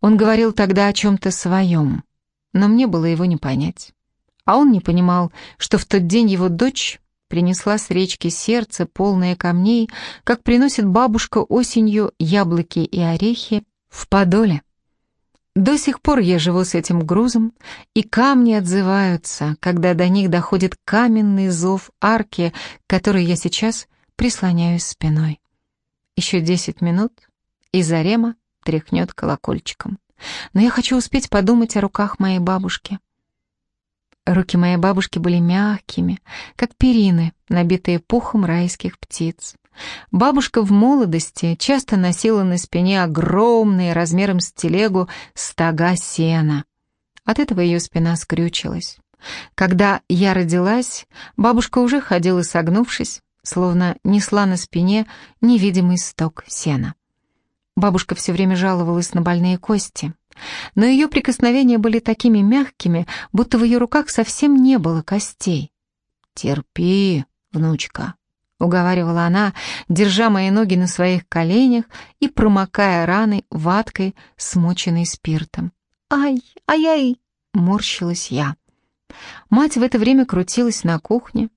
Он говорил тогда о чем-то своем, но мне было его не понять. А он не понимал, что в тот день его дочь принесла с речки сердце, полное камней, как приносит бабушка осенью яблоки и орехи в подоле. До сих пор я живу с этим грузом, и камни отзываются, когда до них доходит каменный зов арки, к которой я сейчас прислоняюсь спиной. Еще десять минут, и Зарема тряхнет колокольчиком. Но я хочу успеть подумать о руках моей бабушки. Руки моей бабушки были мягкими, как перины, набитые пухом райских птиц. Бабушка в молодости часто носила на спине огромные размером с телегу стога сена. От этого ее спина скрючилась. Когда я родилась, бабушка уже ходила согнувшись, словно несла на спине невидимый сток сена. Бабушка все время жаловалась на больные кости, но ее прикосновения были такими мягкими, будто в ее руках совсем не было костей. «Терпи, внучка», — уговаривала она, держа мои ноги на своих коленях и промокая раны ваткой, смоченной спиртом. «Ай, ай-ай!» — морщилась я. Мать в это время крутилась на кухне.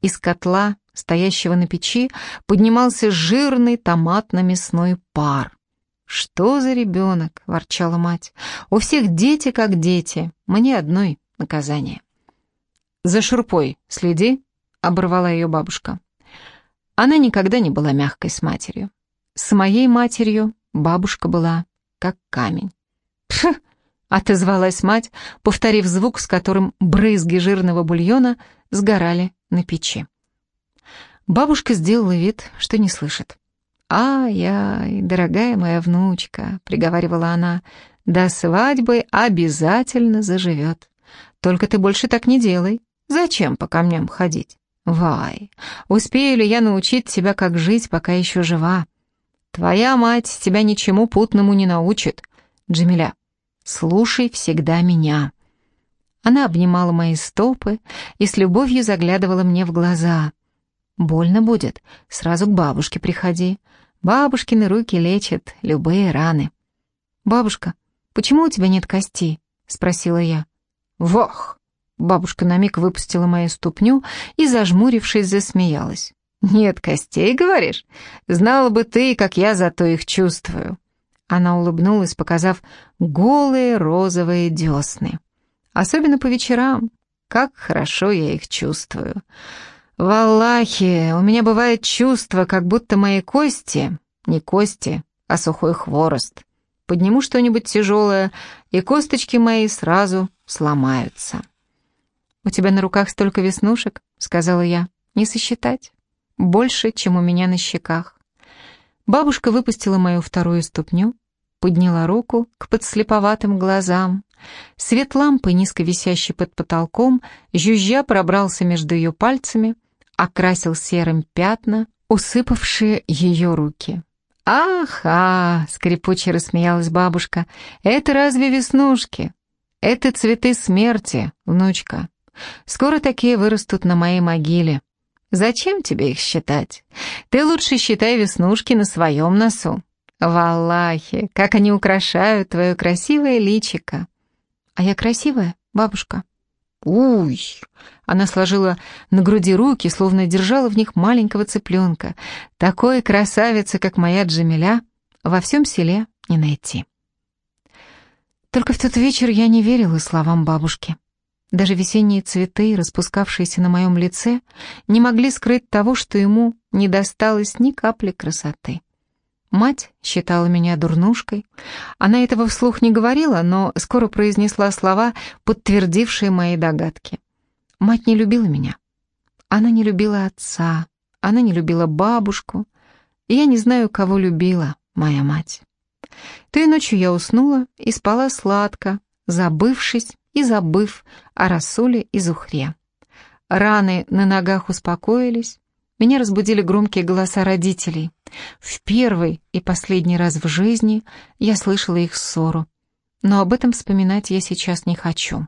Из котла, стоящего на печи, поднимался жирный томатно-мясной пар. «Что за ребенок?» — ворчала мать. «У всех дети как дети, мне одной наказание». «За шурпой следи», — оборвала ее бабушка. Она никогда не была мягкой с матерью. С моей матерью бабушка была как камень. «Пф!» — отозвалась мать, повторив звук, с которым брызги жирного бульона сгорали на печи. Бабушка сделала вид, что не слышит. «Ай-яй, дорогая моя внучка», — приговаривала она, — «до свадьбы обязательно заживет. Только ты больше так не делай. Зачем по камням ходить? Вай, успею ли я научить тебя, как жить, пока еще жива? Твоя мать тебя ничему путному не научит. Джамиля, слушай всегда меня». Она обнимала мои стопы и с любовью заглядывала мне в глаза. «Больно будет, сразу к бабушке приходи. Бабушкины руки лечат любые раны. «Бабушка, почему у тебя нет костей?» — спросила я. «Вох!» — бабушка на миг выпустила мою ступню и, зажмурившись, засмеялась. «Нет костей, говоришь? Знала бы ты, как я зато их чувствую». Она улыбнулась, показав голые розовые десны. «Особенно по вечерам. Как хорошо я их чувствую. «Валлахи, у меня бывает чувство, как будто мои кости, не кости, а сухой хворост. Подниму что-нибудь тяжелое, и косточки мои сразу сломаются». «У тебя на руках столько веснушек», — сказала я, — «не сосчитать. Больше, чем у меня на щеках». Бабушка выпустила мою вторую ступню, подняла руку к подслеповатым глазам. Свет лампы, низко висящий под потолком, жужжа пробрался между ее пальцами, окрасил серым пятна, усыпавшие ее руки. «Ага!» — скрипуче рассмеялась бабушка. «Это разве веснушки? Это цветы смерти, внучка. Скоро такие вырастут на моей могиле. Зачем тебе их считать? Ты лучше считай веснушки на своем носу. Валлахи, как они украшают твое красивое личико!» «А я красивая, бабушка?» «Уй!» Она сложила на груди руки, словно держала в них маленького цыпленка. «Такой красавицы, как моя Джамиля, во всем селе не найти». Только в тот вечер я не верила словам бабушки. Даже весенние цветы, распускавшиеся на моем лице, не могли скрыть того, что ему не досталось ни капли красоты. Мать считала меня дурнушкой. Она этого вслух не говорила, но скоро произнесла слова, подтвердившие мои догадки. Мать не любила меня. Она не любила отца, она не любила бабушку. И я не знаю, кого любила моя мать. Той ночью я уснула и спала сладко, забывшись и забыв о Расуле и Зухре. Раны на ногах успокоились, меня разбудили громкие голоса родителей. В первый и последний раз в жизни я слышала их ссору. Но об этом вспоминать я сейчас не хочу.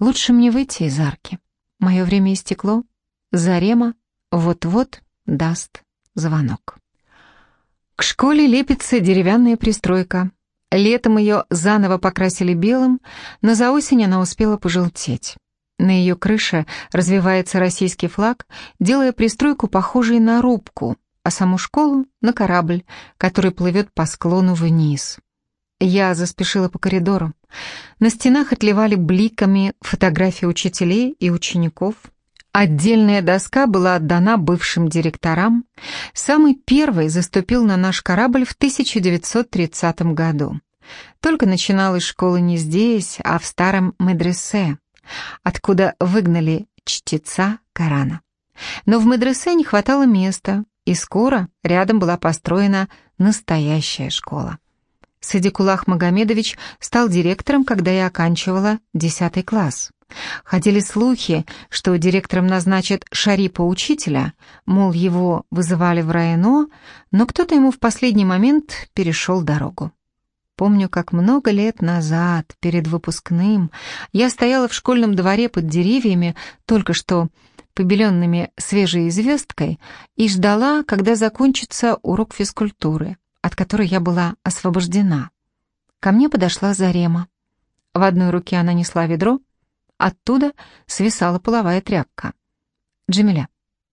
Лучше мне выйти из арки. Мое время истекло. Зарема вот-вот даст звонок. К школе лепится деревянная пристройка. Летом ее заново покрасили белым, но за осень она успела пожелтеть. На ее крыше развивается российский флаг, делая пристройку похожей на рубку, а саму школу — на корабль, который плывет по склону вниз. Я заспешила по коридору. На стенах отливали бликами фотографии учителей и учеников. Отдельная доска была отдана бывшим директорам. Самый первый заступил на наш корабль в 1930 году. Только начиналась школа не здесь, а в старом медресе, откуда выгнали чтеца Корана. Но в медресе не хватало места, и скоро рядом была построена настоящая школа. Садикулах Магомедович стал директором, когда я оканчивала 10 класс. Ходили слухи, что директором назначат Шарипа учителя, мол, его вызывали в районо, но кто-то ему в последний момент перешел дорогу. Помню, как много лет назад, перед выпускным, я стояла в школьном дворе под деревьями, только что побеленными свежей известкой, и ждала, когда закончится урок физкультуры от которой я была освобождена. Ко мне подошла Зарема. В одной руке она несла ведро, оттуда свисала половая тряпка. «Джамиля,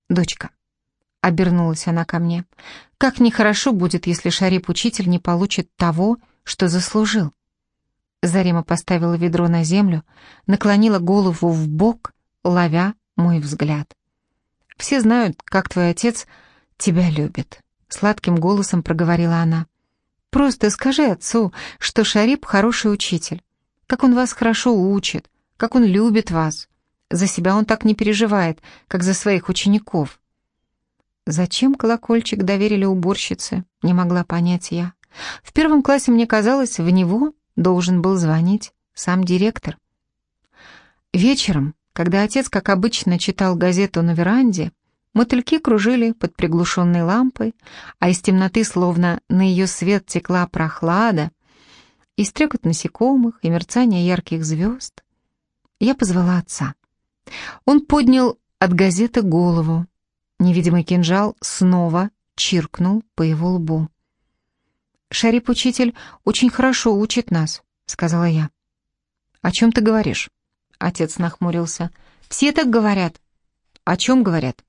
дочка», — обернулась она ко мне, — «как нехорошо будет, если Шарип-учитель не получит того, что заслужил». Зарема поставила ведро на землю, наклонила голову в бок, ловя мой взгляд. «Все знают, как твой отец тебя любит». Сладким голосом проговорила она. «Просто скажи отцу, что Шарип хороший учитель. Как он вас хорошо учит, как он любит вас. За себя он так не переживает, как за своих учеников». Зачем колокольчик доверили уборщице, не могла понять я. В первом классе мне казалось, в него должен был звонить сам директор. Вечером, когда отец, как обычно, читал газету на веранде, Мотыльки кружили под приглушенной лампой, а из темноты, словно на ее свет текла прохлада, и стрекот насекомых, и мерцание ярких звезд. Я позвала отца. Он поднял от газеты голову. Невидимый кинжал снова чиркнул по его лбу. «Шарип-учитель очень хорошо учит нас», — сказала я. «О чем ты говоришь?» Отец нахмурился. «Все так говорят». «О чем говорят?»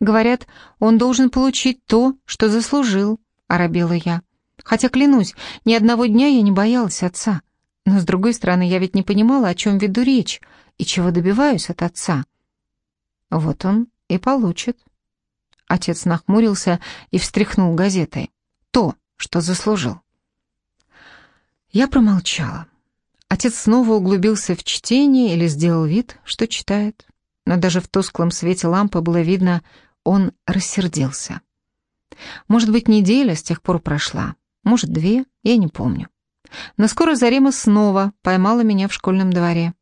Говорят, он должен получить то, что заслужил, оробела я. Хотя, клянусь, ни одного дня я не боялась отца. Но, с другой стороны, я ведь не понимала, о чем веду речь и чего добиваюсь от отца. Вот он и получит. Отец нахмурился и встряхнул газетой. То, что заслужил. Я промолчала. Отец снова углубился в чтение или сделал вид, что читает. Но даже в тусклом свете лампы было видно, он рассердился. Может быть, неделя с тех пор прошла, может, две, я не помню. Но скоро Зарема снова поймала меня в школьном дворе.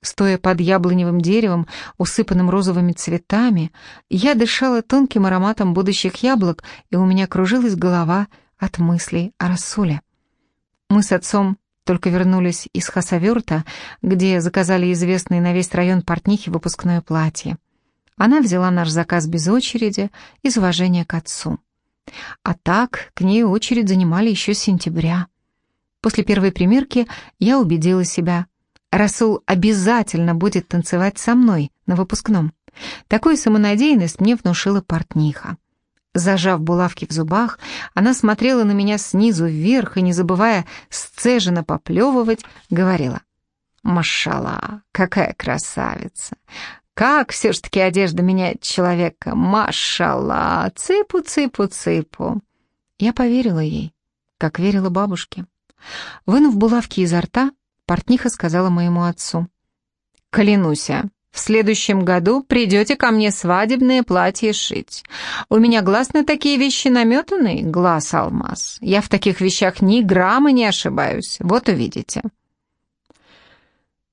Стоя под яблоневым деревом, усыпанным розовыми цветами, я дышала тонким ароматом будущих яблок, и у меня кружилась голова от мыслей о Расуле. Мы с отцом только вернулись из Хасаверта, где заказали известный на весь район портнихи выпускное платье. Она взяла наш заказ без очереди, из уважения к отцу. А так, к ней очередь занимали еще с сентября. После первой примерки я убедила себя. Расул обязательно будет танцевать со мной на выпускном. Такую самонадеянность мне внушила портниха. Зажав булавки в зубах, она смотрела на меня снизу вверх и, не забывая сцеженно поплевывать, говорила. «Машала, какая красавица! Как все ж таки одежда меняет человека. Машалла, цыпу, цыпу, цыпу. Я поверила ей, как верила бабушке. Вынув булавки изо рта, портниха сказала моему отцу. «Клянусь, в следующем году придете ко мне свадебное платье шить. У меня глаз на такие вещи наметанный, глаз алмаз. Я в таких вещах ни грамма не ошибаюсь, вот увидите».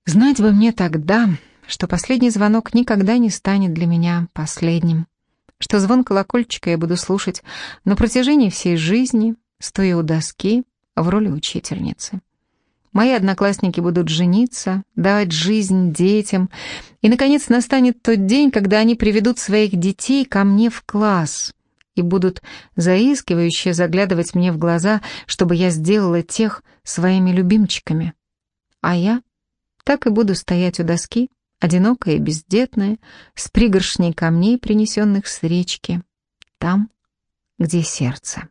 Знать бы мне тогда, что последний звонок никогда не станет для меня последним, что звон колокольчика я буду слушать на протяжении всей жизни, стоя у доски в роли учительницы. Мои одноклассники будут жениться, давать жизнь детям, и, наконец, настанет тот день, когда они приведут своих детей ко мне в класс. и будут заискивающе заглядывать мне в глаза, чтобы я сделала тех своими любимчиками. А я так и буду стоять у доски, одинокая и бездетная, с пригоршней камней, принесенных с речки, там, где сердце.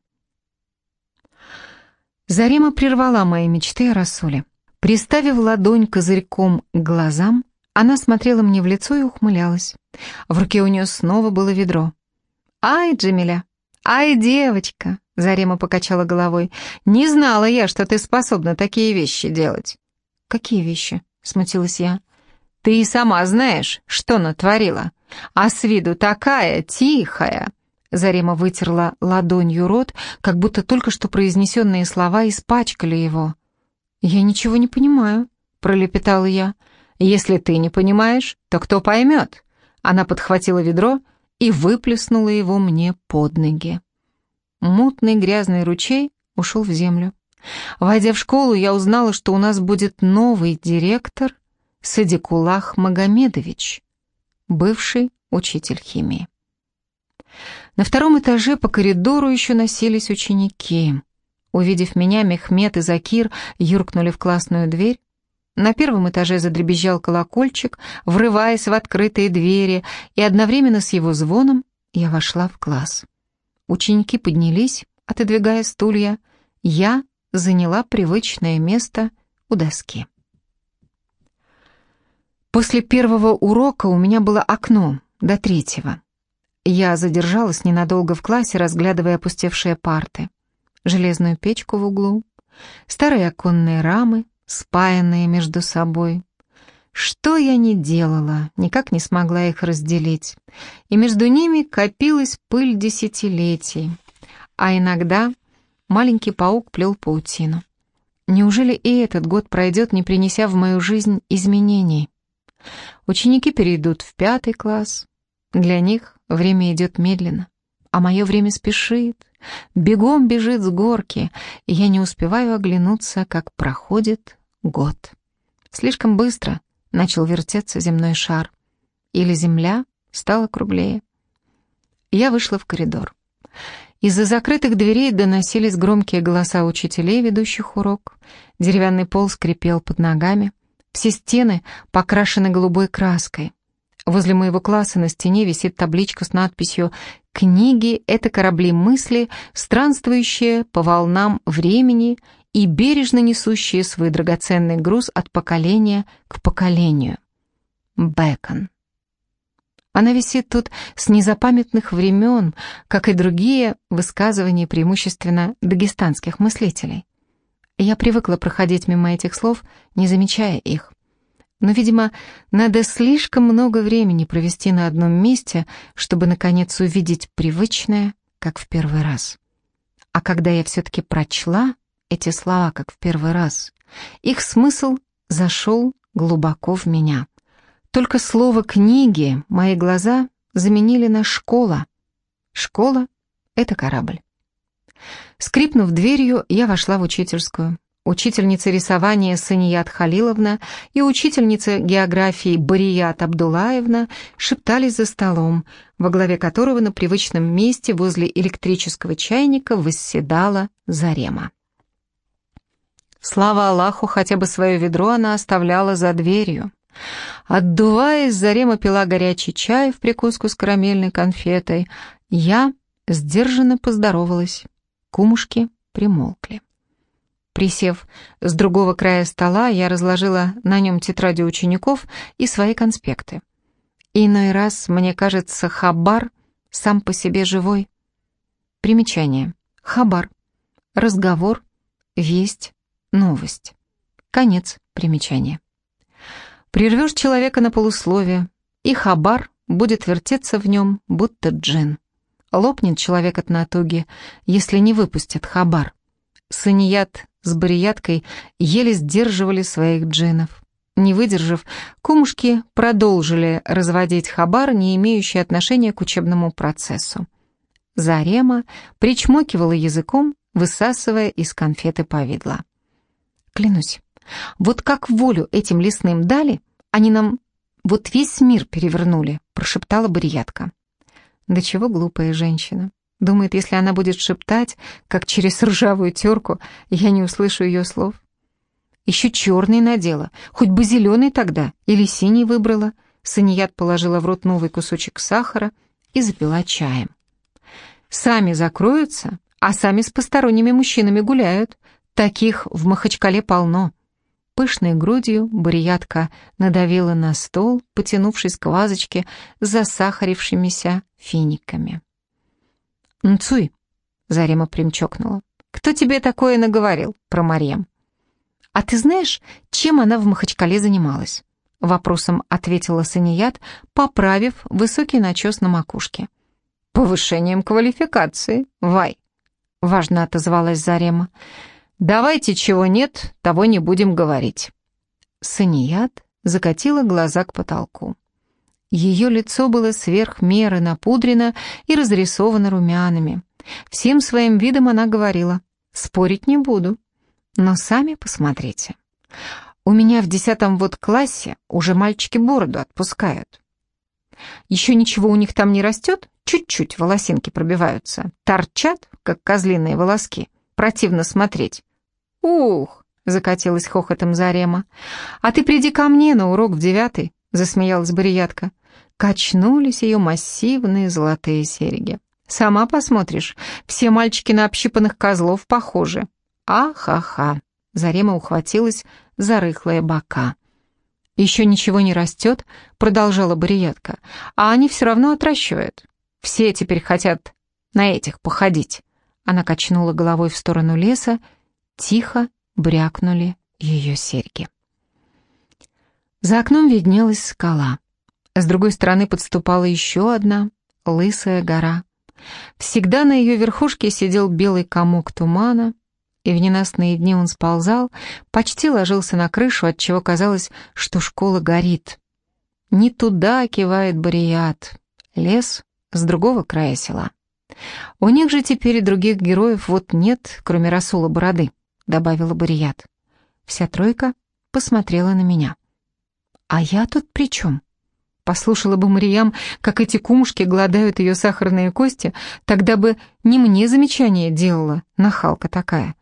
Зарема прервала мои мечты о Расуле. Приставив ладонь козырьком к глазам, она смотрела мне в лицо и ухмылялась. В руке у нее снова было ведро. «Ай, Джамиля! Ай, девочка!» Зарема покачала головой. «Не знала я, что ты способна такие вещи делать». «Какие вещи?» — смутилась я. «Ты и сама знаешь, что натворила. А с виду такая тихая!» Зарема вытерла ладонью рот, как будто только что произнесенные слова испачкали его. «Я ничего не понимаю», — пролепетала я. «Если ты не понимаешь, то кто поймет?» Она подхватила ведро и выплеснула его мне под ноги. Мутный грязный ручей ушел в землю. Войдя в школу, я узнала, что у нас будет новый директор Садикулах Магомедович, бывший учитель химии. На втором этаже по коридору еще носились ученики. Увидев меня, Мехмед и Закир юркнули в классную дверь. На первом этаже задребезжал колокольчик, врываясь в открытые двери, и одновременно с его звоном я вошла в класс. Ученики поднялись, отодвигая стулья. Я заняла привычное место у доски. После первого урока у меня было окно до третьего. Я задержалась ненадолго в классе, разглядывая опустевшие парты, железную печку в углу, старые оконные рамы, спаянные между собой. Что я не делала, никак не смогла их разделить, и между ними копилась пыль десятилетий, а иногда маленький паук плел паутину. Неужели и этот год пройдет, не принеся в мою жизнь изменений? Ученики перейдут в пятый класс. Для них Время идет медленно, а мое время спешит, бегом бежит с горки, и я не успеваю оглянуться, как проходит год. Слишком быстро начал вертеться земной шар, или земля стала круглее. Я вышла в коридор. Из-за закрытых дверей доносились громкие голоса учителей, ведущих урок. Деревянный пол скрипел под ногами. Все стены покрашены голубой краской. Возле моего класса на стене висит табличка с надписью «Книги — это корабли мысли, странствующие по волнам времени и бережно несущие свой драгоценный груз от поколения к поколению». Бэкон. Она висит тут с незапамятных времен, как и другие высказывания преимущественно дагестанских мыслителей. Я привыкла проходить мимо этих слов, не замечая их. Но, видимо, надо слишком много времени провести на одном месте, чтобы, наконец, увидеть привычное, как в первый раз. А когда я все-таки прочла эти слова, как в первый раз, их смысл зашел глубоко в меня. Только слово «книги» мои глаза заменили на «школа». Школа — это корабль. Скрипнув дверью, я вошла в учительскую. Учительница рисования Саният Халиловна и учительница географии Барият Абдулаевна шептались за столом, во главе которого на привычном месте возле электрического чайника восседала Зарема. Слава Аллаху, хотя бы свое ведро она оставляла за дверью. Отдуваясь, Зарема пила горячий чай в прикуску с карамельной конфетой. Я сдержанно поздоровалась. Кумушки примолкли. Присев с другого края стола, я разложила на нем тетради учеников и свои конспекты. Иной раз, мне кажется, хабар сам по себе живой. Примечание. Хабар. Разговор, весть, новость. Конец примечания. Прервешь человека на полусловие, и хабар будет вертеться в нем, будто джин. Лопнет человек от натуги, если не выпустит хабар. Саният с барияткой еле сдерживали своих джинов. Не выдержав, кумушки продолжили разводить хабар, не имеющий отношения к учебному процессу. Зарема причмокивала языком, высасывая из конфеты повидло. Клянусь, вот как волю этим лесным дали, они нам вот весь мир перевернули, прошептала бариятка. Да чего глупая женщина. Думает, если она будет шептать, как через ржавую терку, я не услышу ее слов. Еще черный надела, хоть бы зеленый тогда, или синий выбрала. Саният положила в рот новый кусочек сахара и запила чаем. Сами закроются, а сами с посторонними мужчинами гуляют. Таких в Махачкале полно. Пышной грудью бариятка надавила на стол, потянувшись к вазочке с засахарившимися финиками. «Нцуй!» — Зарема примчокнула. «Кто тебе такое наговорил про Марьям?» «А ты знаешь, чем она в Махачкале занималась?» Вопросом ответила Саният, поправив высокий начес на макушке. «Повышением квалификации, Вай!» — важно отозвалась Зарема. Давайте чего нет, того не будем говорить. Саният закатила глаза к потолку. Ее лицо было сверх меры напудрено и разрисовано румянами. Всем своим видом она говорила, спорить не буду, но сами посмотрите. У меня в десятом вот классе уже мальчики бороду отпускают. Еще ничего у них там не растет, чуть-чуть волосинки пробиваются, торчат, как козлиные волоски. Противно смотреть. «Ух!» — закатилась хохотом Зарема. «А ты приди ко мне на урок в девятый», — засмеялась Бариятка. Качнулись ее массивные золотые серьги. «Сама посмотришь, все мальчики на общипанных козлов похожи». «Ахаха!» — Зарема ухватилась за рыхлые бока. «Еще ничего не растет», — продолжала Бариятка, «а они все равно отращивают. Все теперь хотят на этих походить». Она качнула головой в сторону леса, тихо брякнули ее серьги. За окном виднелась скала. С другой стороны подступала еще одна лысая гора. Всегда на ее верхушке сидел белый комок тумана, и в ненастные дни он сползал, почти ложился на крышу, отчего казалось, что школа горит. Не туда кивает Барият, лес с другого края села. У них же теперь и других героев вот нет, кроме Расула Бороды, добавила Барият. Вся тройка посмотрела на меня. А я тут при чем? Послушала бы Мариям, как эти кумушки гладают ее сахарные кости, тогда бы не мне замечание делала, нахалка такая.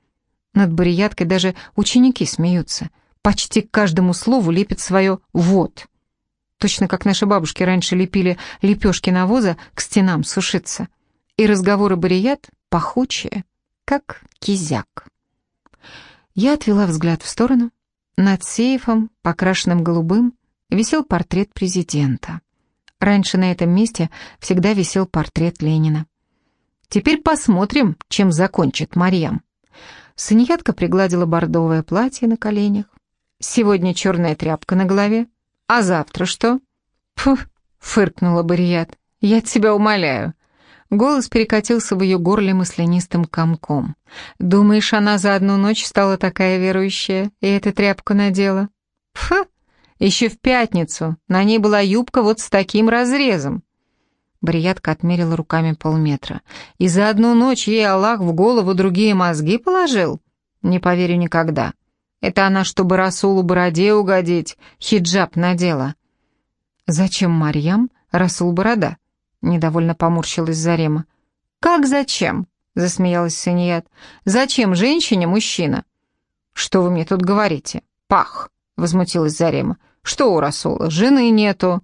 Над Барияткой даже ученики смеются. Почти к каждому слову лепят свое «вот». Точно как наши бабушки раньше лепили лепешки навоза к стенам сушиться и разговоры Барият пахучие, как кизяк. Я отвела взгляд в сторону. Над сейфом, покрашенным голубым, висел портрет президента. Раньше на этом месте всегда висел портрет Ленина. Теперь посмотрим, чем закончит Марьям. Саниятка пригладила бордовое платье на коленях. Сегодня черная тряпка на голове. А завтра что? Фу, фыркнула Барият. Я тебя умоляю. Голос перекатился в ее горле маслянистым комком. «Думаешь, она за одну ночь стала такая верующая и эту тряпку надела?» «Фу! Еще в пятницу на ней была юбка вот с таким разрезом!» Бриятка отмерила руками полметра. «И за одну ночь ей Аллах в голову другие мозги положил?» «Не поверю никогда. Это она, чтобы Расулу Бороде угодить, хиджаб надела». «Зачем Марьям Расул Борода?» Недовольно поморщилась Зарема. «Как зачем?» — засмеялась Саният. «Зачем женщине мужчина?» «Что вы мне тут говорите? Пах!» — возмутилась Зарема. «Что у Расула? Жены нету».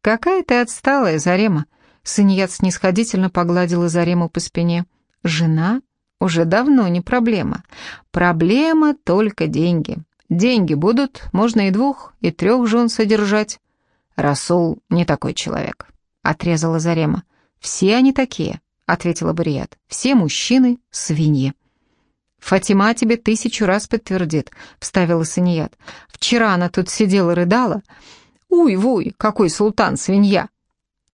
«Какая ты отсталая, Зарема!» Саният снисходительно погладила Зарему по спине. «Жена уже давно не проблема. Проблема только деньги. Деньги будут, можно и двух, и трех жен содержать. Расул не такой человек» отрезала Зарема. «Все они такие», — ответила Барият. «Все мужчины — свиньи». «Фатима тебе тысячу раз подтвердит», — вставила Саният. «Вчера она тут сидела рыдала. Уй-вуй, какой султан свинья!»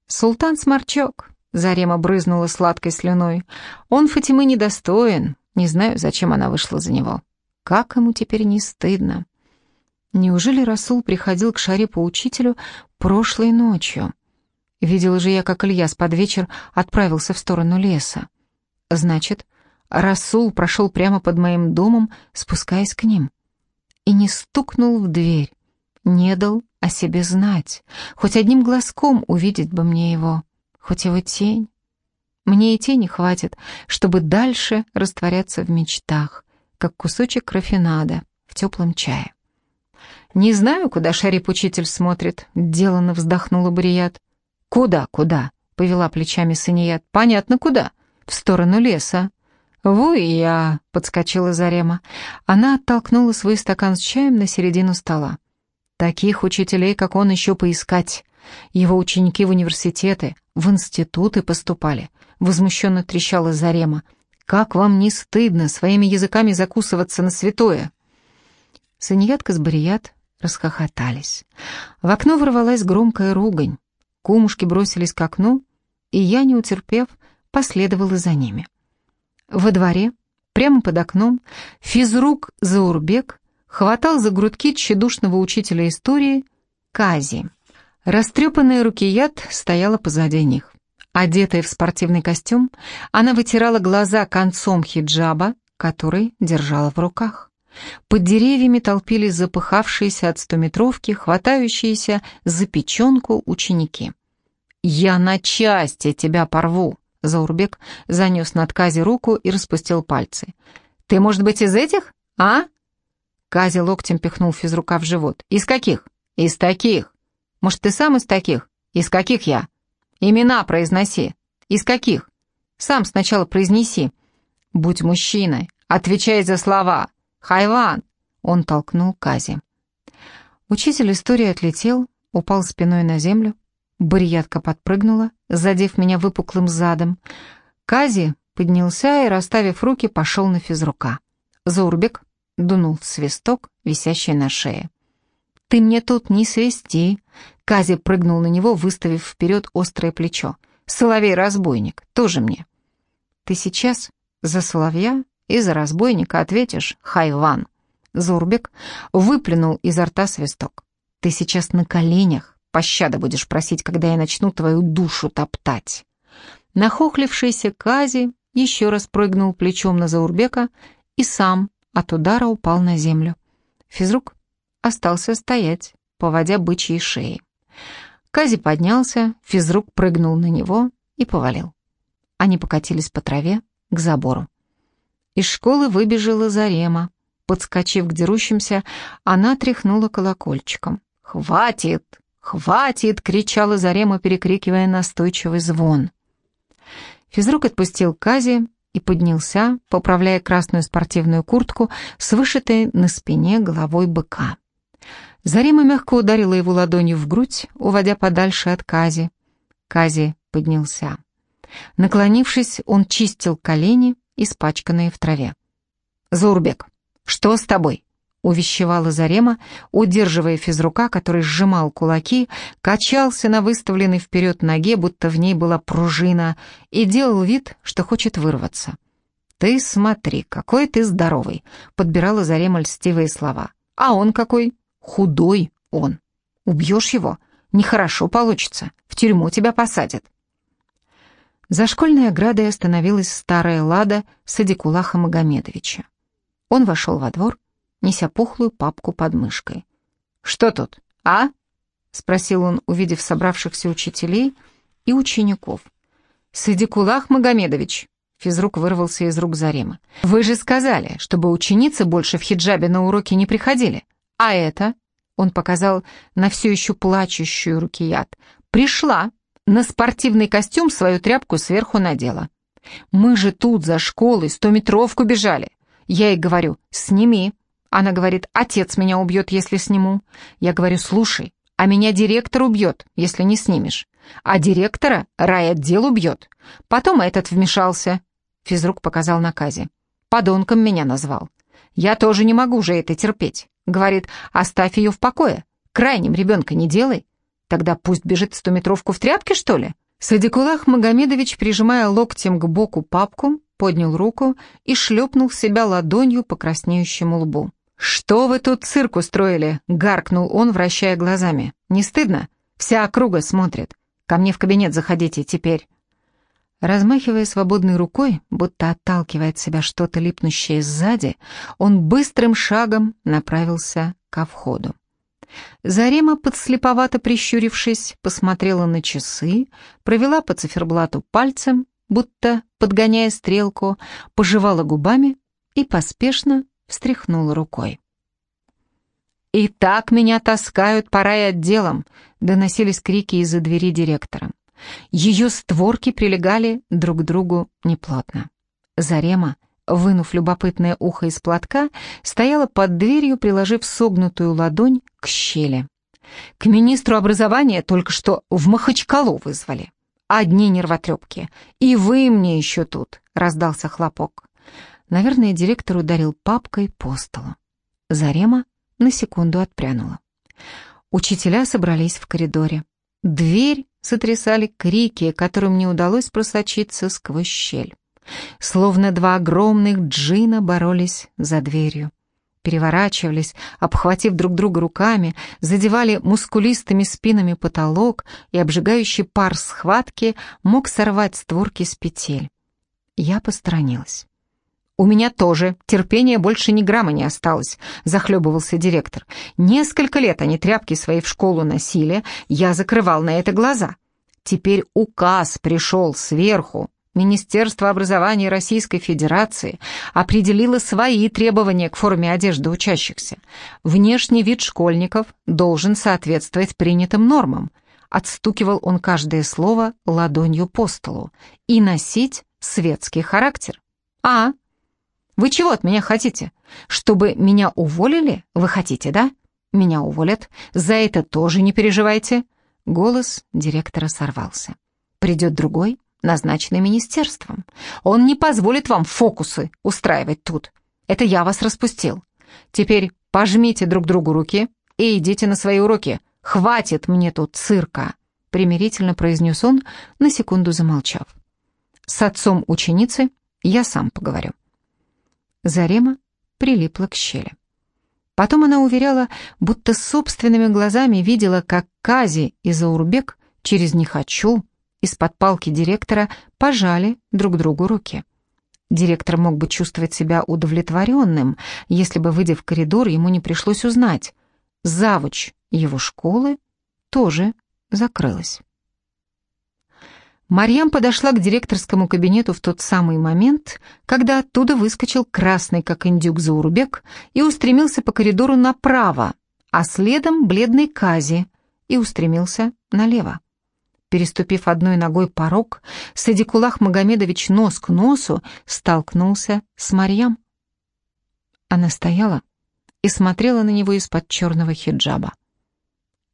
«Султан сморчок», — Зарема брызнула сладкой слюной. «Он Фатимы недостоин. Не знаю, зачем она вышла за него. Как ему теперь не стыдно?» Неужели Расул приходил к Шарипу-учителю прошлой ночью? Видела же я, как Ильяс под вечер отправился в сторону леса. Значит, Расул прошел прямо под моим домом, спускаясь к ним. И не стукнул в дверь, не дал о себе знать. Хоть одним глазком увидеть бы мне его, хоть его тень. мне и тени хватит, чтобы дальше растворяться в мечтах, как кусочек рафинада в теплом чае. «Не знаю, куда шарип-учитель смотрит», — деланно вздохнула Барият. «Куда, куда?» — повела плечами Саният. «Понятно, куда. В сторону леса». «Ву и я», — подскочила Зарема. Она оттолкнула свой стакан с чаем на середину стола. «Таких учителей, как он, еще поискать. Его ученики в университеты, в институты поступали», — возмущенно трещала Зарема. «Как вам не стыдно своими языками закусываться на святое?» Саниятка с Барият расхохотались. В окно ворвалась громкая ругань. Кумушки бросились к окну, и я, не утерпев, последовала за ними. Во дворе, прямо под окном, физрук Заурбек хватал за грудки тщедушного учителя истории Кази. Растрепанная рукият стояла позади них. Одетая в спортивный костюм, она вытирала глаза концом хиджаба, который держала в руках. Под деревьями толпились запыхавшиеся от стометровки, хватающиеся за печенку ученики. «Я на части тебя порву!» Заурбек занес над Кази руку и распустил пальцы. «Ты, может быть, из этих, а?» Кази локтем пихнул физрука в живот. «Из каких?» «Из таких!» «Может, ты сам из таких?» «Из каких я?» «Имена произноси!» «Из каких?» «Сам сначала произнеси!» «Будь мужчиной, отвечай за слова!» «Хайван!» — он толкнул Кази. Учитель истории отлетел, упал спиной на землю. Барьятка подпрыгнула, задев меня выпуклым задом. Кази поднялся и, расставив руки, пошел на физрука. Заурбек дунул в свисток, висящий на шее. «Ты мне тут не свисти!» Кази прыгнул на него, выставив вперед острое плечо. «Соловей-разбойник, тоже мне!» «Ты сейчас за соловья и за разбойника ответишь «Хайван». Зурбек выплюнул изо рта свисток. «Ты сейчас на коленях, пощады будешь просить, когда я начну твою душу топтать». Нахохлившийся Кази еще раз прыгнул плечом на Заурбека и сам от удара упал на землю. Физрук остался стоять, поводя бычьей шеей. Кази поднялся, физрук прыгнул на него и повалил. Они покатились по траве к забору. Из школы выбежала Зарема. Подскочив к дерущимся, она тряхнула колокольчиком. «Хватит! Хватит!» — кричала Зарема, перекрикивая настойчивый звон. Физрук отпустил Кази и поднялся, поправляя красную спортивную куртку с вышитой на спине головой быка. Зарема мягко ударила его ладонью в грудь, уводя подальше от Кази. Кази поднялся. Наклонившись, он чистил колени, испачканные в траве. «Заурбек, что с тобой?» — увещевала Зарема, удерживая физрука, который сжимал кулаки, качался на выставленной вперед ноге, будто в ней была пружина, и делал вид, что хочет вырваться. «Ты смотри, какой ты здоровый!» — подбирала Зарема льстивые слова. «А он какой? Худой он. Убьешь его? Нехорошо получится. В тюрьму тебя посадят». За школьной оградой остановилась старая лада Садикулаха Магомедовича. Он вошел во двор, неся пухлую папку под мышкой. «Что тут, а?» — спросил он, увидев собравшихся учителей и учеников. «Садикулах Магомедович», — физрук вырвался из рук Заремы. «Вы же сказали, чтобы ученицы больше в хиджабе на уроки не приходили. А это?» — он показал на все еще плачущую рукият. «Пришла на спортивный костюм свою тряпку сверху надела. Мы же тут за школой стометровку бежали. Я ей говорю, сними. Она говорит, отец меня убьет, если сниму. Я говорю, слушай, а меня директор убьет, если не снимешь. А директора райотдел убьет. Потом этот вмешался. Физрук показал на Казе. Подонком меня назвал. Я тоже не могу же это терпеть. Говорит, оставь ее в покое. Крайним ребенка не делай. Тогда пусть бежит стометровку в тряпке, что ли? Садикулах Магомедович, прижимая локтем к боку папку, поднял руку и шлепнул себя ладонью по краснеющему лбу. «Что вы тут цирк устроили?» — гаркнул он, вращая глазами. «Не стыдно? Вся округа смотрит. Ко мне в кабинет заходите теперь». Размахивая свободной рукой, будто отталкивая от себя что-то липнущее сзади, он быстрым шагом направился ко входу. Зарема, подслеповато прищурившись, посмотрела на часы, провела по циферблату пальцем, будто подгоняя стрелку, пожевала губами и поспешно встряхнула рукой. «И так меня таскают по райотделам!» — доносились крики из-за двери директора. Ее створки прилегали друг к другу неплотно. Зарема, вынув любопытное ухо из платка, стояла под дверью, приложив согнутую ладонь к щели. «К министру образования только что в Махачкалу вызвали. Одни нервотрепки. И вы мне еще тут!» — раздался хлопок. Наверное, директор ударил папкой по столу. Зарема на секунду отпрянула. Учителя собрались в коридоре. Дверь сотрясали крики, которым не удалось просочиться сквозь щель. Словно два огромных джина боролись за дверью. Переворачивались, обхватив друг друга руками, задевали мускулистыми спинами потолок, и обжигающий пар схватки мог сорвать створки с петель. Я посторонилась. «У меня тоже. Терпения больше ни грамма не осталось», — захлебывался директор. «Несколько лет они тряпки свои в школу носили, я закрывал на это глаза. Теперь указ пришел сверху. Министерство образования Российской Федерации определило свои требования к форме одежды учащихся. Внешний вид школьников должен соответствовать принятым нормам. Отстукивал он каждое слово ладонью по столу. И носить светский характер. А, вы чего от меня хотите? Чтобы меня уволили? Вы хотите, да? Меня уволят. За это тоже не переживайте. Голос директора сорвался. Придет другой, назначенный министерством. Он не позволит вам фокусы устраивать тут. Это я вас распустил. Теперь пожмите друг другу руки и идите на свои уроки. Хватит мне тут цирка, примирительно произнес он, на секунду замолчав. С отцом ученицы я сам поговорю. Зарема прилипла к щели. Потом она уверяла, будто собственными глазами видела, как Кази и Заурбек через «не хочу» из-под палки директора пожали друг другу руки. Директор мог бы чувствовать себя удовлетворенным, если бы, выйдя в коридор, ему не пришлось узнать. Завуч его школы тоже закрылась. Марьям подошла к директорскому кабинету в тот самый момент, когда оттуда выскочил красный, как индюк, Заурбек и устремился по коридору направо, а следом бледный Кази и устремился налево. Переступив одной ногой порог, Садикулах Магомедович нос к носу столкнулся с Марьям. Она стояла и смотрела на него из-под черного хиджаба.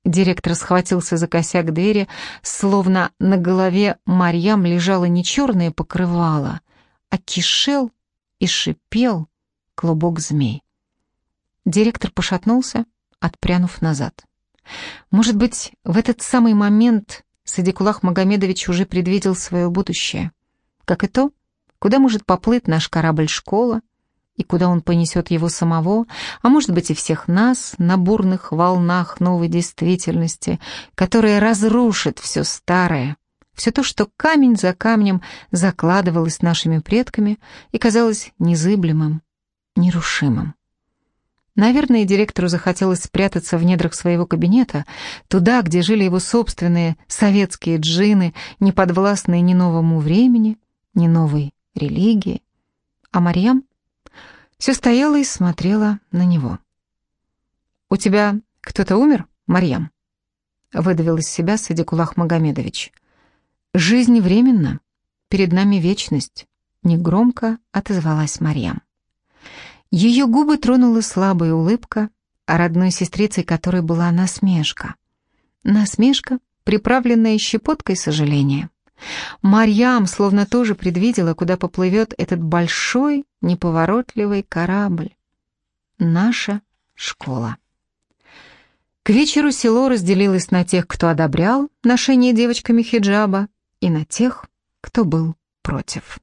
Директор схватился за косяк двери, словно на голове Марьям лежало не черное покрывало, а кишел и шипел клубок змей. Директор пошатнулся, отпрянув назад. Может быть, в этот самый момент Садикулах Магомедович уже предвидел свое будущее. Как и то, куда может поплыть наш корабль-школа, и куда он понесет его самого, а может быть и всех нас на бурных волнах новой действительности, которая разрушит все старое, все то, что камень за камнем закладывалось нашими предками и казалось незыблемым, нерушимым. Наверное, директору захотелось спрятаться в недрах своего кабинета, туда, где жили его собственные советские джины, не подвластные ни новому времени, ни новой религии. А Марьям все стояла и смотрела на него. «У тебя кто-то умер, Марьям?» выдавил из себя Садикулах Магомедович. «Жизнь временна, перед нами вечность», — негромко отозвалась Марьям. Ее губы тронула слабая улыбка, а родной сестрицей которой была насмешка. Насмешка, приправленная щепоткой сожаления. Марьям словно тоже предвидела, куда поплывет этот большой, неповоротливый корабль. Наша школа. К вечеру село разделилось на тех, кто одобрял ношение девочками хиджаба, и на тех, кто был против.